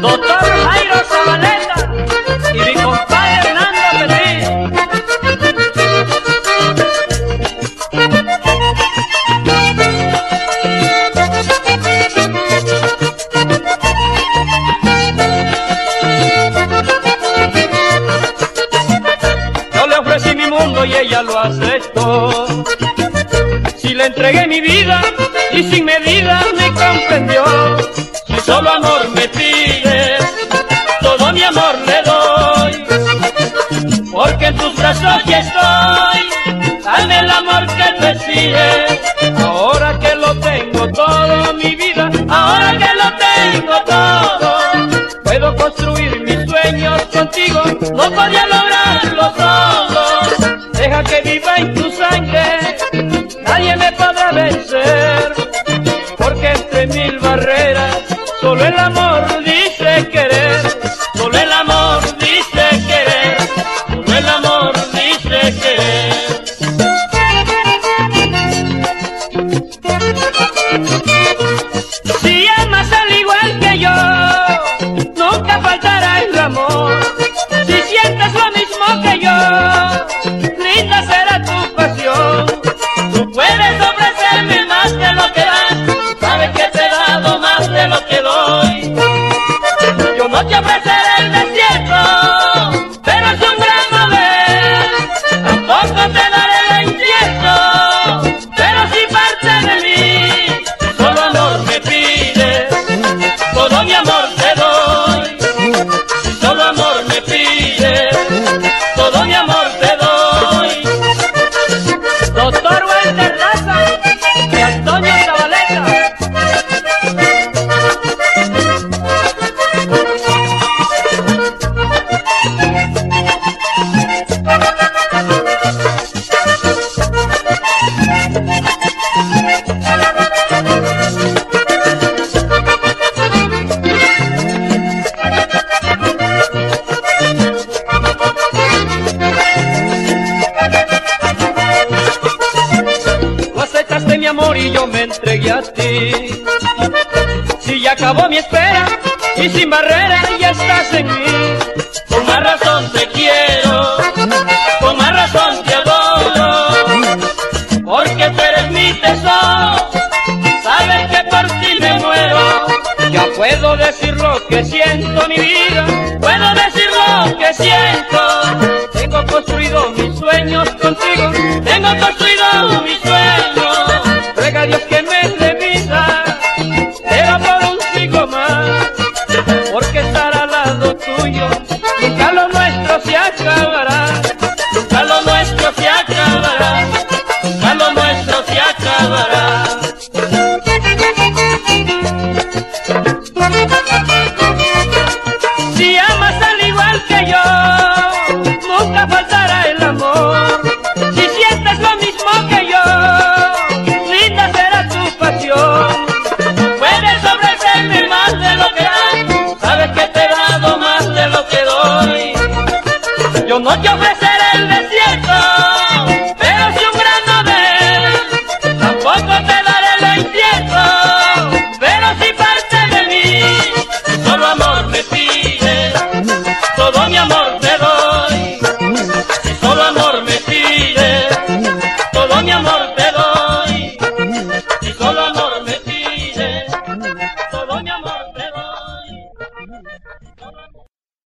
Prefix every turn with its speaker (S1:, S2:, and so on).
S1: Doctor Jairo Zabaleta y mi compadre Hernando. Yo le ofrecí mi mundo y ella lo aceptó. Si le entregué mi vida y sin medida me comprendió. Ahora que lo tengo todo, mi vida, ahora que lo tengo todo. Puedo construir mis sueños contigo, no podía lograrlo solo. Deja que viva en tu sangre, nadie me podrá vencer. Porque entre mil barreras, solo el amor y yo me entregué a ti. Si ya acabó mi espera y sin barreras ya estás en mí. Con más razón te quiero, con más razón te adoro. Porque tú eres mi tesoro, sabes que por ti me muero. Ya puedo decir lo que siento, mi vida, puedo decir lo que siento. Lado nunca lo nuestro se acabará, nunca lo nuestro se acabará, nunca lo nuestro se acabará. Yo no te ofreceré